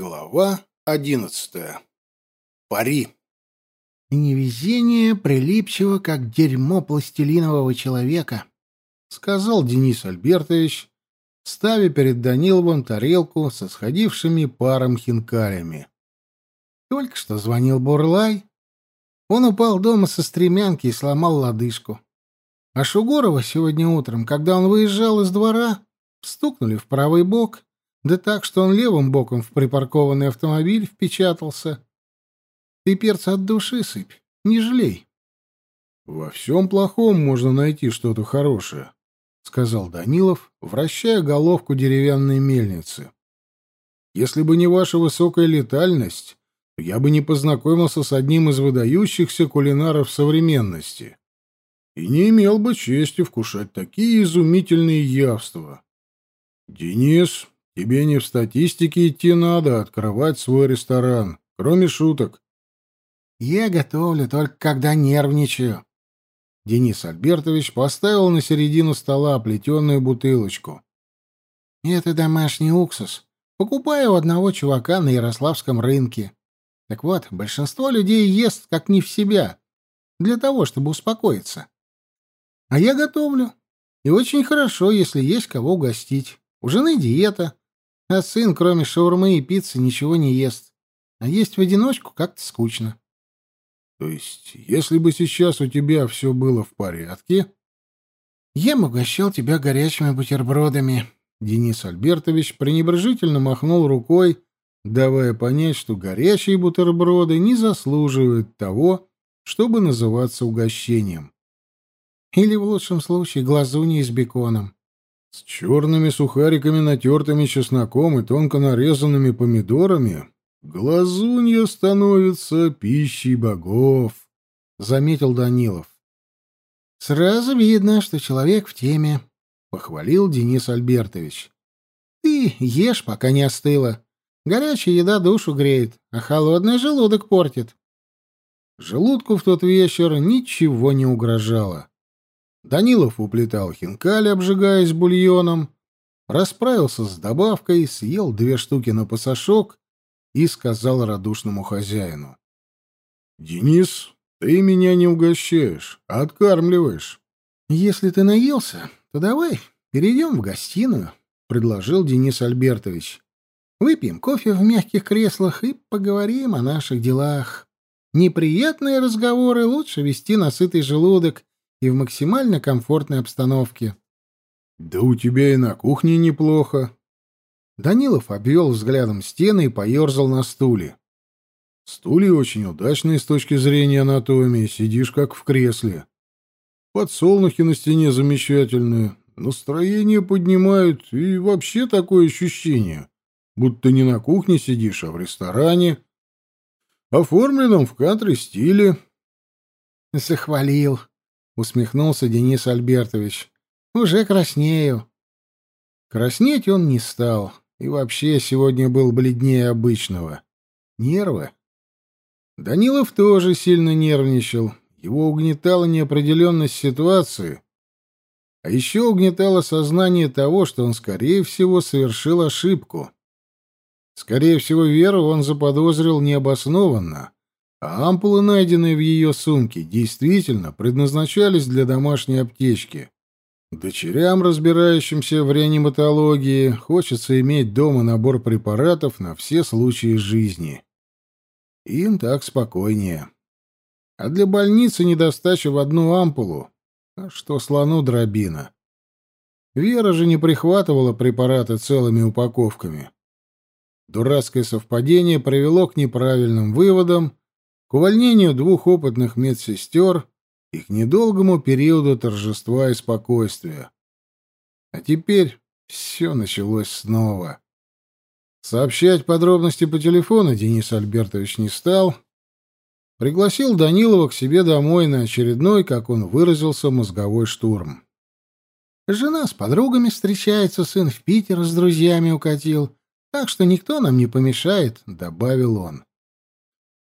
Глава одиннадцатая. Пари. «Невезение прилипчиво, как дерьмо пластилинового человека», — сказал Денис Альбертович, ставя перед Даниловым тарелку со сходившими паром хинкалями. Только что звонил Бурлай. Он упал дома со стремянки и сломал лодыжку. А Шугорова сегодня утром, когда он выезжал из двора, стукнули в правый бок — да так, что он левым боком в припаркованный автомобиль впечатался. Ты перца от души сыпь, не жалей. — Во всем плохом можно найти что-то хорошее, — сказал Данилов, вращая головку деревянной мельницы. — Если бы не ваша высокая летальность, то я бы не познакомился с одним из выдающихся кулинаров современности и не имел бы чести вкушать такие изумительные явства. Денис Тебе не в статистике идти надо, открывать свой ресторан. Кроме шуток. Я готовлю только когда нервничаю. Денис Альбертович поставил на середину стола плетеную бутылочку. Это домашний уксус. Покупаю у одного чувака на Ярославском рынке. Так вот, большинство людей ест как не в себя, для того, чтобы успокоиться. А я готовлю. И очень хорошо, если есть кого угостить. У жены диета, а сын, кроме шаурмы и пиццы, ничего не ест. А есть в одиночку как-то скучно. То есть, если бы сейчас у тебя все было в порядке... Я бы угощал тебя горячими бутербродами. Денис Альбертович пренебрежительно махнул рукой, давая понять, что горячие бутерброды не заслуживают того, чтобы называться угощением. Или, в лучшем случае, глазуньи с беконом. С черными сухариками, натертыми чесноком и тонко нарезанными помидорами глазунья становится пищей богов, — заметил Данилов. — Сразу видно, что человек в теме, — похвалил Денис Альбертович. — Ты ешь, пока не остыла. Горячая еда душу греет, а холодный желудок портит. Желудку в тот вечер ничего не угрожало. Данилов уплетал хинкали, обжигаясь бульоном, расправился с добавкой, съел две штуки на пасашок и сказал радушному хозяину. — Денис, ты меня не угощаешь, а откармливаешь. — Если ты наелся, то давай перейдем в гостиную, — предложил Денис Альбертович. — Выпьем кофе в мягких креслах и поговорим о наших делах. Неприятные разговоры лучше вести на сытый желудок, и в максимально комфортной обстановке. «Да у тебя и на кухне неплохо». Данилов обвел взглядом стены и поерзал на стуле. «Стулья очень удачные с точки зрения анатомии, сидишь как в кресле. Подсолнухи на стене замечательные, настроение поднимают, и вообще такое ощущение, будто не на кухне сидишь, а в ресторане, оформленном в кантри-стиле». «Захвалил», усмехнулся Денис Альбертович. Уже краснею. Краснеть он не стал, и вообще сегодня был бледнее обычного. Нервы. Данилов тоже сильно нервничал. Его угнетала неопределенность ситуации. А еще угнетало сознание того, что он, скорее всего, совершил ошибку. Скорее всего, Веру он заподозрил необоснованно, а ампулы, найденные в ее сумке, действительно предназначались для домашней аптечки. Дочерям, разбирающимся в реаниматологии, хочется иметь дома набор препаратов на все случаи жизни. Им так спокойнее. А для больницы недостача в одну ампулу. А что слону дробина? Вера же не прихватывала препараты целыми упаковками. Дурацкое совпадение привело к неправильным выводам, к увольнению двух опытных медсестер и к недолгому периоду торжества и спокойствия. А теперь все началось снова. Сообщать подробности по телефону Денис Альбертович не стал. Пригласил Данилова к себе домой на очередной, как он выразился, мозговой штурм. Жена с подругами встречается, сын в Питер с друзьями укатил, так что никто нам не помешает, — добавил он.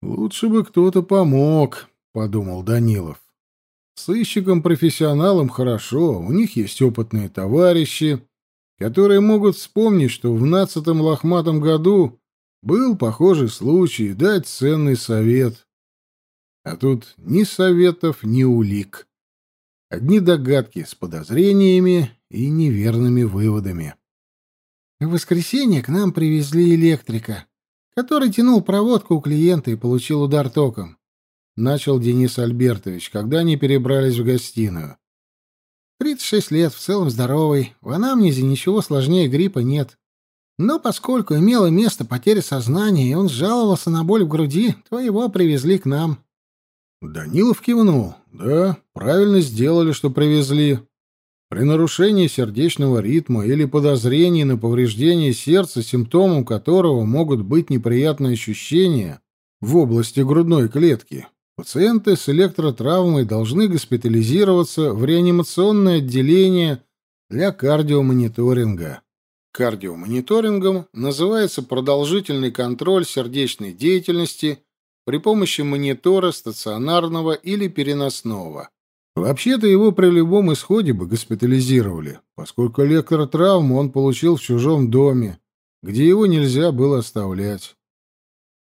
«Лучше бы кто-то помог», — подумал Данилов. «Сыщикам-профессионалам хорошо, у них есть опытные товарищи, которые могут вспомнить, что в нацатом лохматом году Был похожий случай дать ценный совет. А тут ни советов, ни улик. Одни догадки с подозрениями и неверными выводами. В воскресенье к нам привезли электрика, который тянул проводку у клиента и получил удар током. Начал Денис Альбертович, когда они перебрались в гостиную. 36 лет, в целом здоровый, в анамнезе ничего сложнее гриппа нет. Но поскольку имела место потеря сознания, и он жаловался на боль в груди, то его привезли к нам. Данилов кивнул. Да, правильно сделали, что привезли. При нарушении сердечного ритма или подозрении на повреждение сердца, симптомом которого могут быть неприятные ощущения в области грудной клетки, пациенты с электротравмой должны госпитализироваться в реанимационное отделение для кардиомониторинга. Кардиомониторингом называется продолжительный контроль сердечной деятельности при помощи монитора стационарного или переносного. Вообще-то его при любом исходе бы госпитализировали, поскольку электротравму он получил в чужом доме, где его нельзя было оставлять.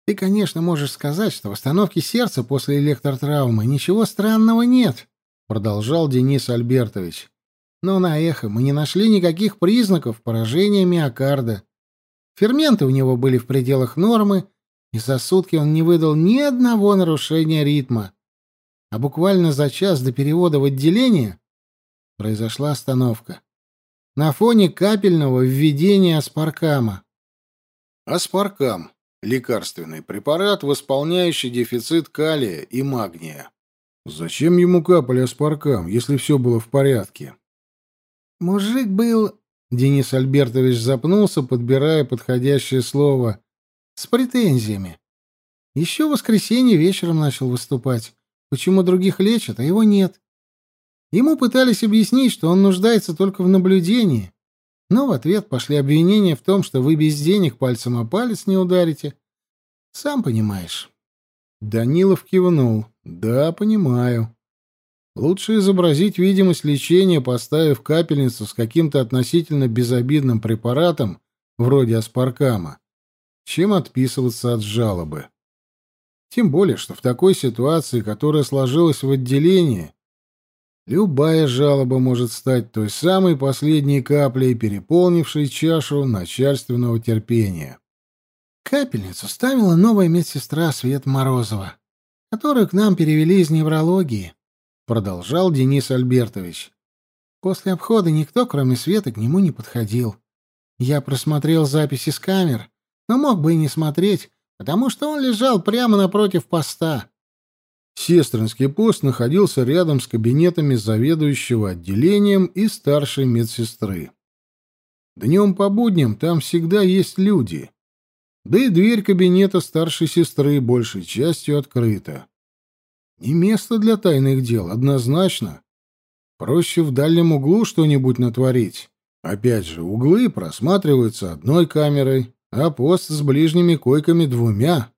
Ты, конечно, можешь сказать, что в остановке сердца после электротравмы ничего странного нет, продолжал Денис Альбертович. Но на эхо мы не нашли никаких признаков поражения миокарда. Ферменты у него были в пределах нормы, и за сутки он не выдал ни одного нарушения ритма а буквально за час до перевода в отделение произошла остановка. На фоне капельного введения аспаркама. Аспаркам – лекарственный препарат, восполняющий дефицит калия и магния. Зачем ему капали аспаркам, если все было в порядке? Мужик был... Денис Альбертович запнулся, подбирая подходящее слово. С претензиями. Еще в воскресенье вечером начал выступать. Почему других лечат, а его нет? Ему пытались объяснить, что он нуждается только в наблюдении, но в ответ пошли обвинения в том, что вы без денег пальцем о палец не ударите. Сам понимаешь. Данилов кивнул. Да, понимаю. Лучше изобразить видимость лечения, поставив капельницу с каким-то относительно безобидным препаратом, вроде аспаркама, чем отписываться от жалобы. Тем более, что в такой ситуации, которая сложилась в отделении, любая жалоба может стать той самой последней каплей, переполнившей чашу начальственного терпения. Капельницу ставила новая медсестра Свет Морозова, которую к нам перевели из неврологии, продолжал Денис Альбертович. После обхода никто, кроме Светы, к нему не подходил. Я просмотрел записи с камер, но мог бы и не смотреть, потому что он лежал прямо напротив поста. Сестринский пост находился рядом с кабинетами заведующего отделением и старшей медсестры. Днем по будням там всегда есть люди. Да и дверь кабинета старшей сестры большей частью открыта. Не место для тайных дел, однозначно. Проще в дальнем углу что-нибудь натворить. Опять же, углы просматриваются одной камерой, а пост с ближними койками двумя.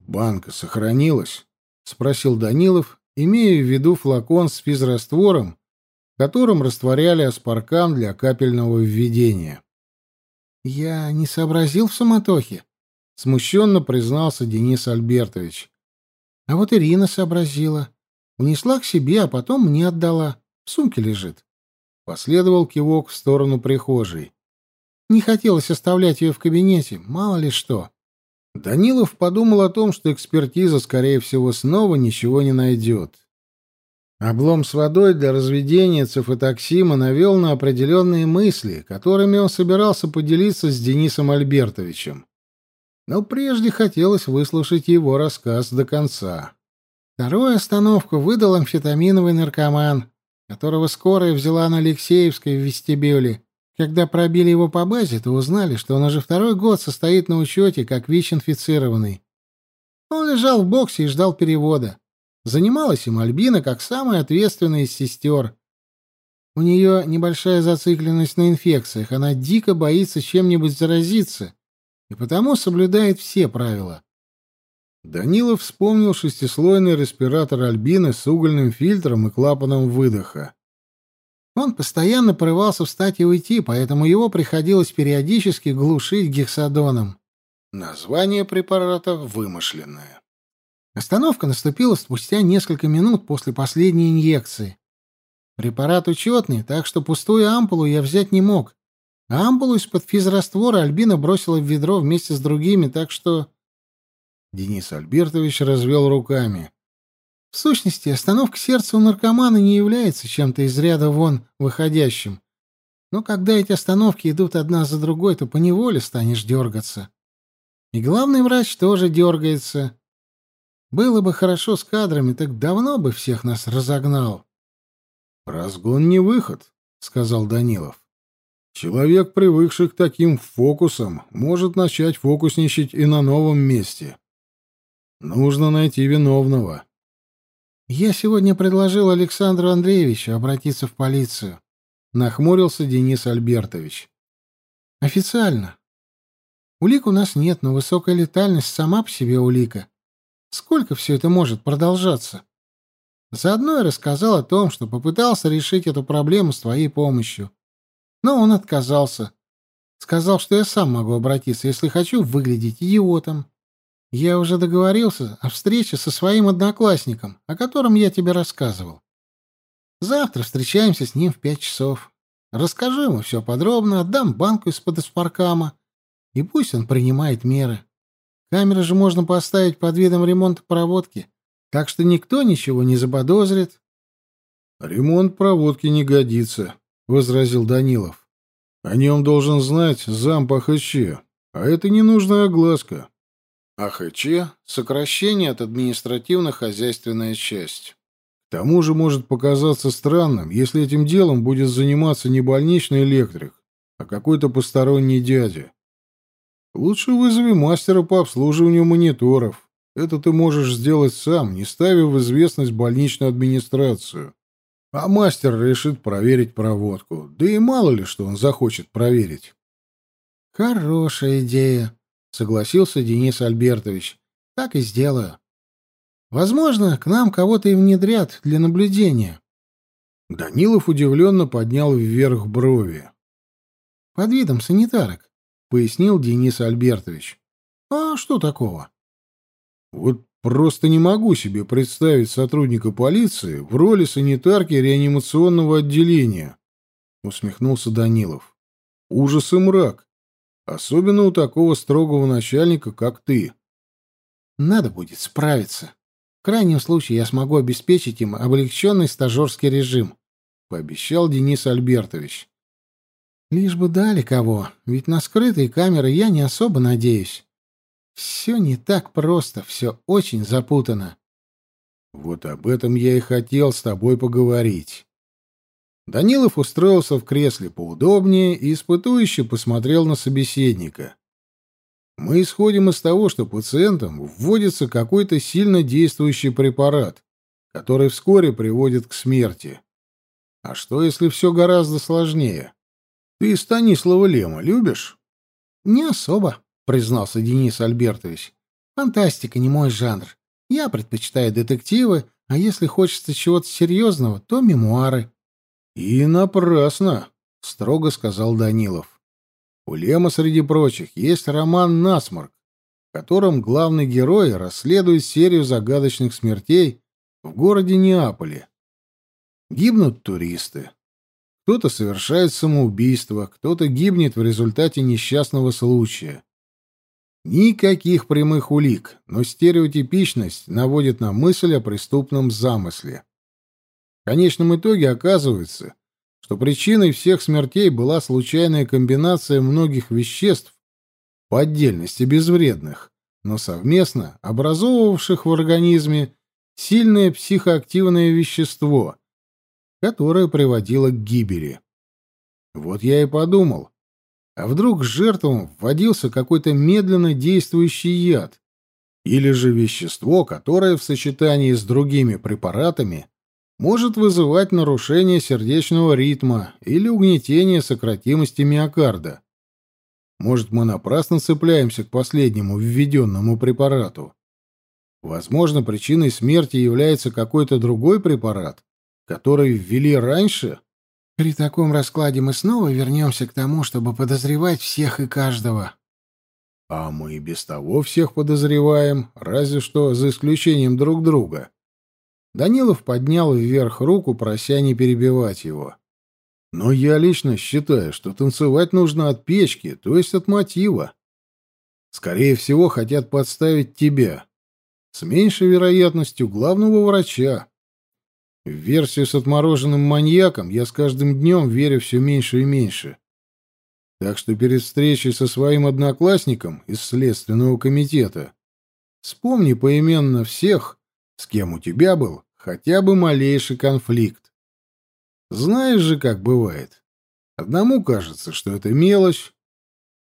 Банка сохранилась? спросил Данилов, имея в виду флакон с физраствором, которым растворяли аспаркам для капельного введения. Я не сообразил в суматохе, смущенно признался Денис Альбертович. А вот Ирина сообразила. Унесла к себе, а потом мне отдала. В сумке лежит. Последовал кивок в сторону прихожей. Не хотелось оставлять ее в кабинете, мало ли что. Данилов подумал о том, что экспертиза, скорее всего, снова ничего не найдет. Облом с водой для разведения цифотоксима навел на определенные мысли, которыми он собирался поделиться с Денисом Альбертовичем. Но прежде хотелось выслушать его рассказ до конца. Вторую остановку выдал амфетаминовый наркоман, которого скорая взяла на Алексеевской в вестибюле. Когда пробили его по базе, то узнали, что он уже второй год состоит на учете как ВИЧ-инфицированный. Он лежал в боксе и ждал перевода. Занималась им Альбина как самая ответственная из сестер. У нее небольшая зацикленность на инфекциях, она дико боится чем-нибудь заразиться и потому соблюдает все правила. Данилов вспомнил шестислойный респиратор Альбины с угольным фильтром и клапаном выдоха. Он постоянно порывался встать и уйти, поэтому его приходилось периодически глушить гексадоном. Название препарата вымышленное. Остановка наступила спустя несколько минут после последней инъекции. Препарат учетный, так что пустую ампулу я взять не мог. А ампулу из-под физраствора Альбина бросила в ведро вместе с другими, так что... Денис Альбертович развел руками. В сущности, остановка сердца у наркомана не является чем-то из ряда вон выходящим. Но когда эти остановки идут одна за другой, то поневоле станешь дергаться. И главный врач тоже дергается. Было бы хорошо с кадрами, так давно бы всех нас разогнал. «Разгон не выход», — сказал Данилов. «Человек, привыкший к таким фокусам, может начать фокусничать и на новом месте. Нужно найти виновного». «Я сегодня предложил Александру Андреевичу обратиться в полицию», — нахмурился Денис Альбертович. «Официально. Улик у нас нет, но высокая летальность сама по себе улика. Сколько все это может продолжаться? Заодно я рассказал о том, что попытался решить эту проблему с твоей помощью. Но он отказался. Сказал, что я сам могу обратиться, если хочу выглядеть идиотом. Я уже договорился о встрече со своим одноклассником, о котором я тебе рассказывал. Завтра встречаемся с ним в пять часов. Расскажу ему все подробно, отдам банку из-под испаркама, и пусть он принимает меры. Камеры же можно поставить под видом ремонта проводки, так что никто ничего не заподозрит. — Ремонт проводки не годится, — возразил Данилов. — О нем должен знать зам по ХЧ, а это ненужная огласка. АХЧ — сокращение от административно-хозяйственная часть. К тому же может показаться странным, если этим делом будет заниматься не больничный электрик, а какой-то посторонний дядя. Лучше вызови мастера по обслуживанию мониторов. Это ты можешь сделать сам, не ставя в известность больничную администрацию. А мастер решит проверить проводку. Да и мало ли, что он захочет проверить. Хорошая идея, согласился Денис Альбертович. Так и сделаю. Возможно, к нам кого-то и внедрят для наблюдения. Данилов удивленно поднял вверх брови. Под видом санитарок. — пояснил Денис Альбертович. «А что такого?» «Вот просто не могу себе представить сотрудника полиции в роли санитарки реанимационного отделения», — усмехнулся Данилов. «Ужас и мрак. Особенно у такого строгого начальника, как ты». «Надо будет справиться. В крайнем случае я смогу обеспечить им облегченный стажерский режим», — пообещал Денис Альбертович. Лишь бы дали кого, ведь на скрытые камеры я не особо надеюсь. Все не так просто, все очень запутано. Вот об этом я и хотел с тобой поговорить. Данилов устроился в кресле поудобнее и испытующе посмотрел на собеседника. Мы исходим из того, что пациентам вводится какой-то сильно действующий препарат, который вскоре приводит к смерти. А что, если все гораздо сложнее? Ты Станислава Лема любишь? Не особо, признался Денис Альбертович. Фантастика не мой жанр. Я предпочитаю детективы, а если хочется чего-то серьезного, то мемуары. И напрасно, строго сказал Данилов. У Лема, среди прочих, есть роман «Насморк», в котором главный герой расследует серию загадочных смертей в городе Неаполе. Гибнут туристы, кто-то совершает самоубийство, кто-то гибнет в результате несчастного случая. Никаких прямых улик, но стереотипичность наводит на мысль о преступном замысле. В конечном итоге оказывается, что причиной всех смертей была случайная комбинация многих веществ, по отдельности безвредных, но совместно образовывавших в организме сильное психоактивное вещество, которая приводила к гибели. Вот я и подумал, а вдруг жертвам вводился какой-то медленно действующий яд, или же вещество, которое в сочетании с другими препаратами может вызывать нарушение сердечного ритма или угнетение сократимости миокарда. Может, мы напрасно цепляемся к последнему введенному препарату? Возможно, причиной смерти является какой-то другой препарат, который ввели раньше? При таком раскладе мы снова вернемся к тому, чтобы подозревать всех и каждого. А мы и без того всех подозреваем, разве что за исключением друг друга. Данилов поднял вверх руку, прося не перебивать его. Но я лично считаю, что танцевать нужно от печки, то есть от мотива. Скорее всего, хотят подставить тебя. С меньшей вероятностью главного врача. В версию с отмороженным маньяком я с каждым днем верю все меньше и меньше. Так что перед встречей со своим одноклассником из Следственного комитета вспомни поименно всех, с кем у тебя был хотя бы малейший конфликт. Знаешь же, как бывает. Одному кажется, что это мелочь,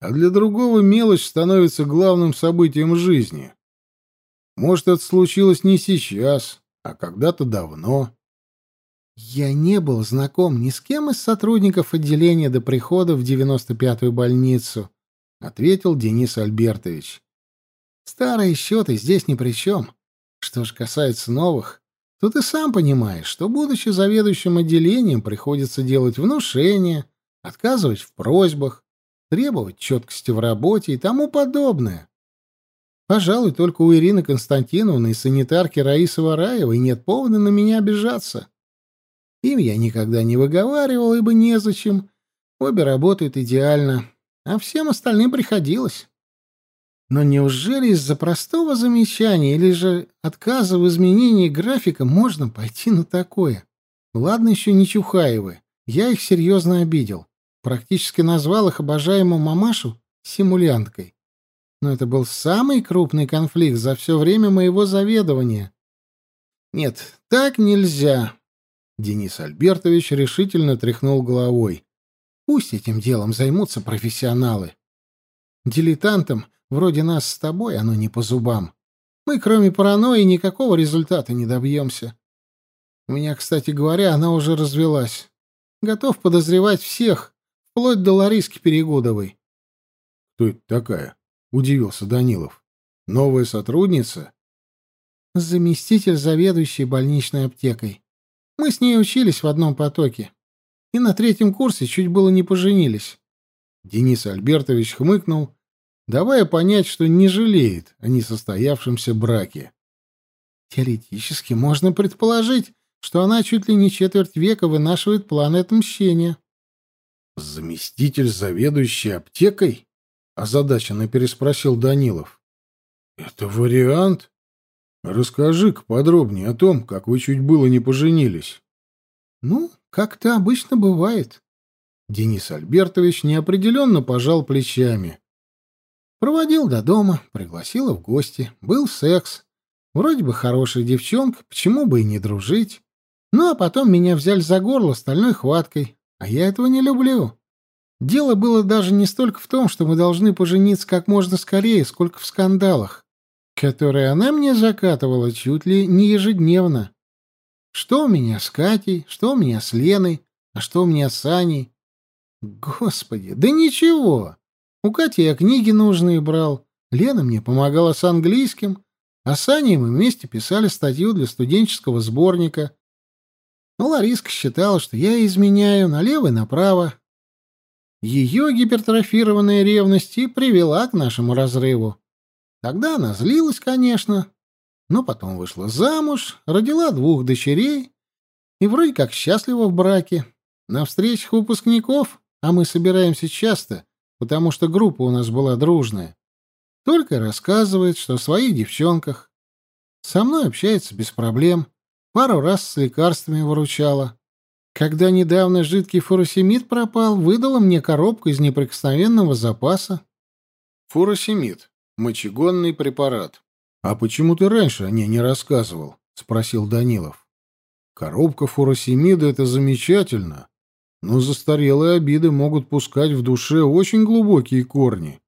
а для другого мелочь становится главным событием жизни. Может, это случилось не сейчас, а когда-то давно. Я не был знаком ни с кем из сотрудников отделения до прихода в 95-ю больницу, ответил Денис Альбертович. Старые счеты здесь ни при чем. Что же касается новых, то ты сам понимаешь, что, будучи заведующим отделением, приходится делать внушения, отказывать в просьбах, требовать четкости в работе и тому подобное. Пожалуй, только у Ирины Константиновны и санитарки Раисы Вараевой нет повода на меня обижаться. Им я никогда не выговаривал, ибо незачем. Обе работают идеально, а всем остальным приходилось. Но неужели из-за простого замечания или же отказа в изменении графика можно пойти на такое? Ладно еще не Чухаевы, я их серьезно обидел. Практически назвал их обожаемую мамашу симулянткой. Но это был самый крупный конфликт за все время моего заведования. Нет, так нельзя. Денис Альбертович решительно тряхнул головой. Пусть этим делом займутся профессионалы. Дилетантам, вроде нас с тобой, оно не по зубам. Мы, кроме паранойи, никакого результата не добьемся. У меня, кстати говоря, она уже развелась. Готов подозревать всех, вплоть до Лариски Перегудовой. — Кто это такая? — удивился Данилов. — Новая сотрудница? — Заместитель заведующей больничной аптекой. Мы с ней учились в одном потоке. И на третьем курсе чуть было не поженились. Денис Альбертович хмыкнул, давая понять, что не жалеет о несостоявшемся браке. Теоретически можно предположить, что она чуть ли не четверть века вынашивает планы отмщения. «Заместитель заведующей аптекой?» — озадаченно переспросил Данилов. «Это вариант?» Расскажи-ка подробнее о том, как вы чуть было не поженились. Ну, как это обычно бывает. Денис Альбертович неопределенно пожал плечами. Проводил до дома, пригласила в гости, был секс. Вроде бы хорошая девчонка, почему бы и не дружить. Ну, а потом меня взяли за горло стальной хваткой, а я этого не люблю. Дело было даже не столько в том, что мы должны пожениться как можно скорее, сколько в скандалах которые она мне закатывала чуть ли не ежедневно. Что у меня с Катей, что у меня с Леной, а что у меня с Аней. Господи, да ничего. У Кати я книги нужные брал, Лена мне помогала с английским, а с Аней мы вместе писали статью для студенческого сборника. Но Лариска считала, что я изменяю налево и направо. Ее гипертрофированная ревность и привела к нашему разрыву. Тогда она злилась, конечно, но потом вышла замуж, родила двух дочерей и вроде как счастлива в браке. На встречах выпускников, а мы собираемся часто, потому что группа у нас была дружная, только рассказывает, что о своих девчонках. Со мной общается без проблем, пару раз с лекарствами выручала. Когда недавно жидкий фуросемид пропал, выдала мне коробку из неприкосновенного запаса. Фуросемид мочегонный препарат. А почему ты раньше о ней не рассказывал? спросил Данилов. Коробка фуросемида это замечательно, но застарелые обиды могут пускать в душе очень глубокие корни,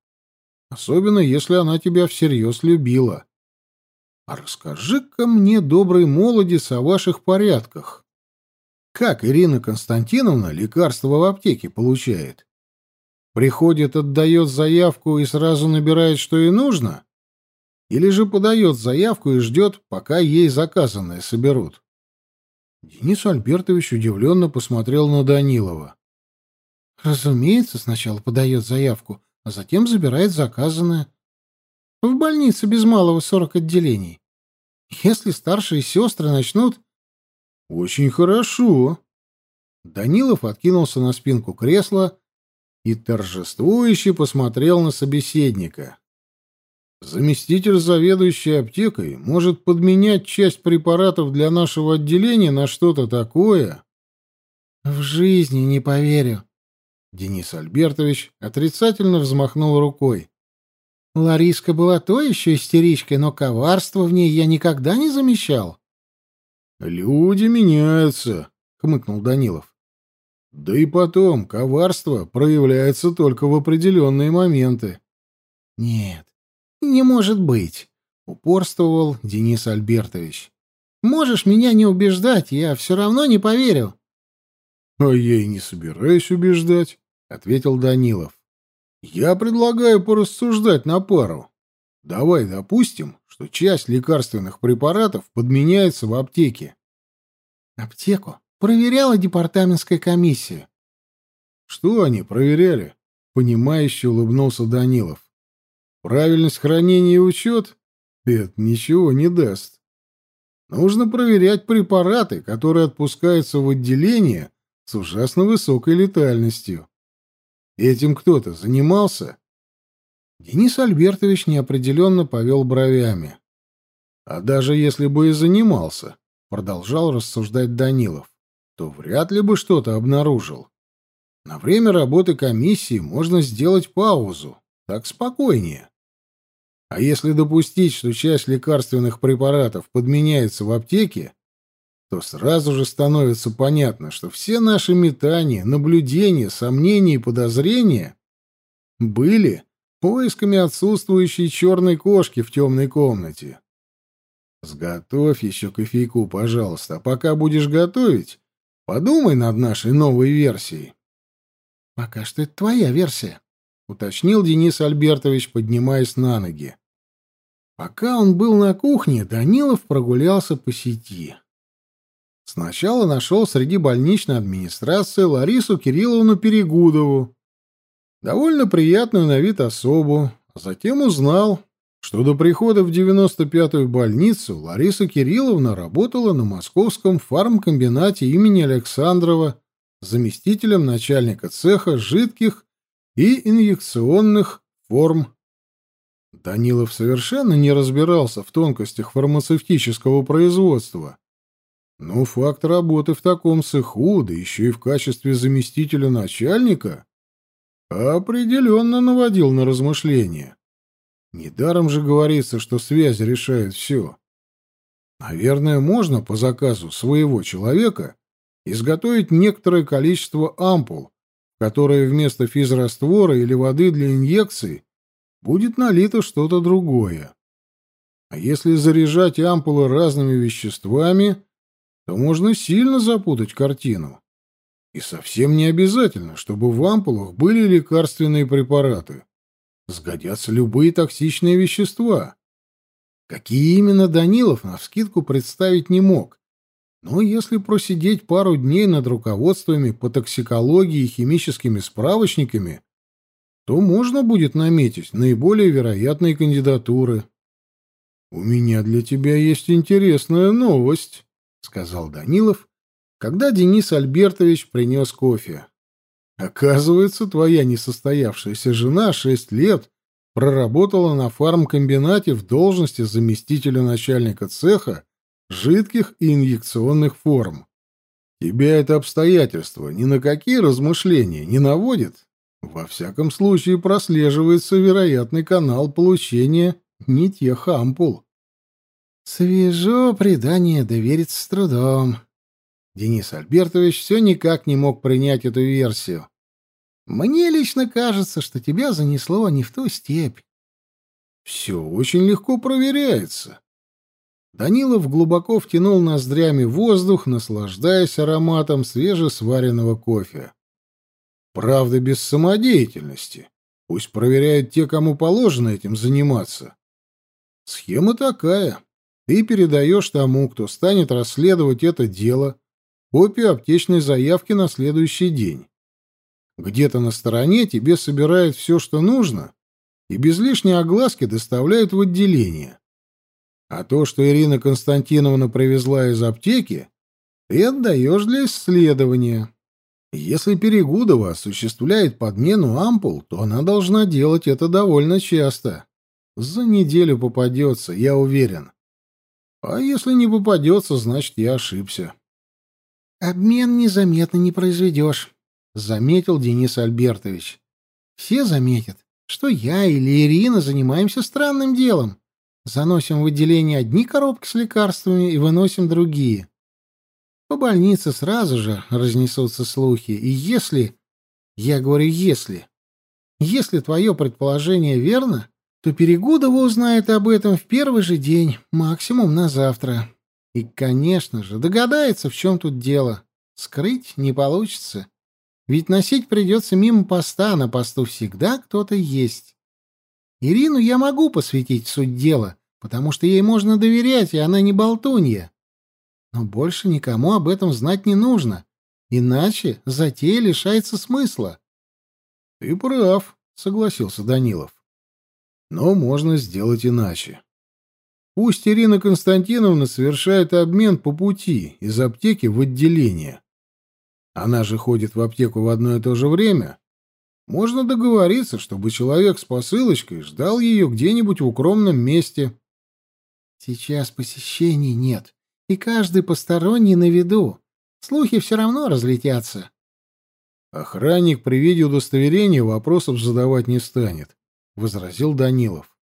особенно если она тебя всерьез любила. А расскажи-ка мне, добрый молодец, о ваших порядках. Как Ирина Константиновна лекарства в аптеке получает? Приходит, отдает заявку и сразу набирает, что ей нужно? Или же подает заявку и ждет, пока ей заказанное соберут? Денис Альбертович удивленно посмотрел на Данилова. Разумеется, сначала подает заявку, а затем забирает заказанное. В больнице без малого сорок отделений. Если старшие сестры начнут... Очень хорошо. Данилов откинулся на спинку кресла и торжествующе посмотрел на собеседника. Заместитель заведующей аптекой может подменять часть препаратов для нашего отделения на что-то такое. В жизни не поверю. Денис Альбертович отрицательно взмахнул рукой. Лариска была то еще истеричкой, но коварства в ней я никогда не замечал. Люди меняются, хмыкнул Данилов. Да и потом, коварство проявляется только в определенные моменты. Нет, не может быть, упорствовал Денис Альбертович. Можешь меня не убеждать, я все равно не поверю. — А я и не собираюсь убеждать, — ответил Данилов. — Я предлагаю порассуждать на пару. Давай допустим, что часть лекарственных препаратов подменяется в аптеке. — Аптеку проверяла департаментская комиссия. — Что они проверяли? — понимающе улыбнулся Данилов. Правильность хранения и учет? Это ничего не даст. Нужно проверять препараты, которые отпускаются в отделение с ужасно высокой летальностью. Этим кто-то занимался? Денис Альбертович неопределенно повел бровями. А даже если бы и занимался, продолжал рассуждать Данилов, то вряд ли бы что-то обнаружил. На время работы комиссии можно сделать паузу, так спокойнее. А если допустить, что часть лекарственных препаратов подменяется в аптеке, то сразу же становится понятно, что все наши метания, наблюдения, сомнения и подозрения были поисками отсутствующей черной кошки в темной комнате. Сготовь еще кофейку, пожалуйста, а пока будешь готовить, подумай над нашей новой версией. Пока что это твоя версия. — уточнил Денис Альбертович, поднимаясь на ноги. Пока он был на кухне, Данилов прогулялся по сети. Сначала нашел среди больничной администрации Ларису Кирилловну Перегудову, довольно приятную на вид особу, а затем узнал, что до прихода в 95-ю больницу Лариса Кирилловна работала на московском фармкомбинате имени Александрова заместителем начальника цеха жидких и инъекционных форм. Данилов совершенно не разбирался в тонкостях фармацевтического производства. Но факт работы в таком цеху, да еще и в качестве заместителя начальника, определенно наводил на размышления. Недаром же говорится, что связь решает все. Наверное, можно по заказу своего человека изготовить некоторое количество ампул, которое вместо физраствора или воды для инъекций будет налито что-то другое. А если заряжать ампулы разными веществами, то можно сильно запутать картину. И совсем не обязательно, чтобы в ампулах были лекарственные препараты. Сгодятся любые токсичные вещества. Какие именно Данилов навскидку представить не мог, но если просидеть пару дней над руководствами по токсикологии и химическими справочниками, то можно будет наметить наиболее вероятные кандидатуры. «У меня для тебя есть интересная новость», — сказал Данилов, когда Денис Альбертович принес кофе. «Оказывается, твоя несостоявшаяся жена шесть лет проработала на фармкомбинате в должности заместителя начальника цеха жидких и инъекционных форм. Тебя это обстоятельство ни на какие размышления не наводит? Во всяком случае прослеживается вероятный канал получения не тех ампул. Свежо предание довериться с трудом. Денис Альбертович все никак не мог принять эту версию. Мне лично кажется, что тебя занесло не в ту степь. Все очень легко проверяется. Данилов глубоко втянул ноздрями воздух, наслаждаясь ароматом свежесваренного кофе. Правда, без самодеятельности. Пусть проверяют те, кому положено этим заниматься. Схема такая. Ты передаешь тому, кто станет расследовать это дело, копию аптечной заявки на следующий день. Где-то на стороне тебе собирают все, что нужно, и без лишней огласки доставляют в отделение. А то, что Ирина Константиновна привезла из аптеки, ты отдаешь для исследования. Если Перегудова осуществляет подмену ампул, то она должна делать это довольно часто. За неделю попадется, я уверен. А если не попадется, значит, я ошибся. «Обмен незаметно не произведешь», — заметил Денис Альбертович. «Все заметят, что я или Ирина занимаемся странным делом. Заносим в отделение одни коробки с лекарствами и выносим другие. По больнице сразу же разнесутся слухи. И если... Я говорю «если». Если твое предположение верно, то Перегудова узнает об этом в первый же день, максимум на завтра. И, конечно же, догадается, в чем тут дело. Скрыть не получится. Ведь носить придется мимо поста, на посту всегда кто-то есть. Ирину я могу посвятить суть дела, потому что ей можно доверять, и она не болтунья. Но больше никому об этом знать не нужно, иначе затея лишается смысла. — Ты прав, — согласился Данилов. — Но можно сделать иначе. Пусть Ирина Константиновна совершает обмен по пути из аптеки в отделение. Она же ходит в аптеку в одно и то же время. Можно договориться, чтобы человек с посылочкой ждал ее где-нибудь в укромном месте. Сейчас посещений нет, и каждый посторонний на виду. Слухи все равно разлетятся. Охранник при виде удостоверения вопросов задавать не станет, — возразил Данилов.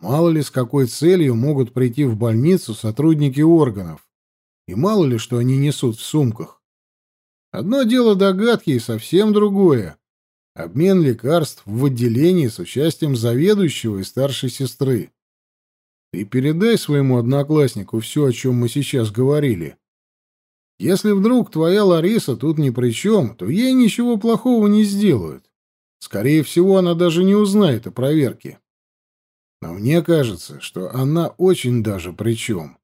Мало ли с какой целью могут прийти в больницу сотрудники органов, и мало ли что они несут в сумках. Одно дело догадки и совсем другое — обмен лекарств в отделении с участием заведующего и старшей сестры. Ты передай своему однокласснику все, о чем мы сейчас говорили. Если вдруг твоя Лариса тут ни при чем, то ей ничего плохого не сделают. Скорее всего, она даже не узнает о проверке. Но мне кажется, что она очень даже при чем.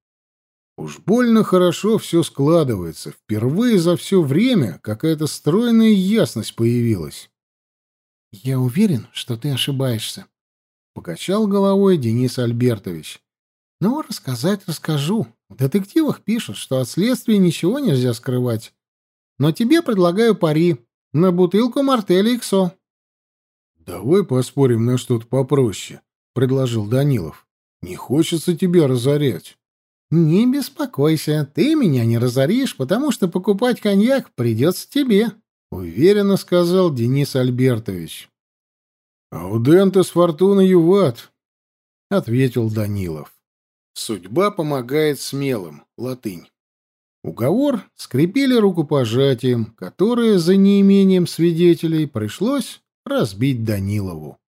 Уж больно хорошо все складывается. Впервые за все время какая-то стройная ясность появилась. — Я уверен, что ты ошибаешься, Покачал головой Денис Альбертович. Ну, рассказать расскажу. В детективах пишут, что от следствия ничего нельзя скрывать. Но тебе предлагаю пари на бутылку мартеля Иксо. Давай поспорим на что-то попроще, предложил Данилов. Не хочется тебя разорять. Не беспокойся, ты меня не разоришь, потому что покупать коньяк придется тебе, уверенно сказал Денис Альбертович. «Аудентес фортуна юват», — ответил Данилов. «Судьба помогает смелым» — латынь. Уговор скрепили рукопожатием, которое за неимением свидетелей пришлось разбить Данилову.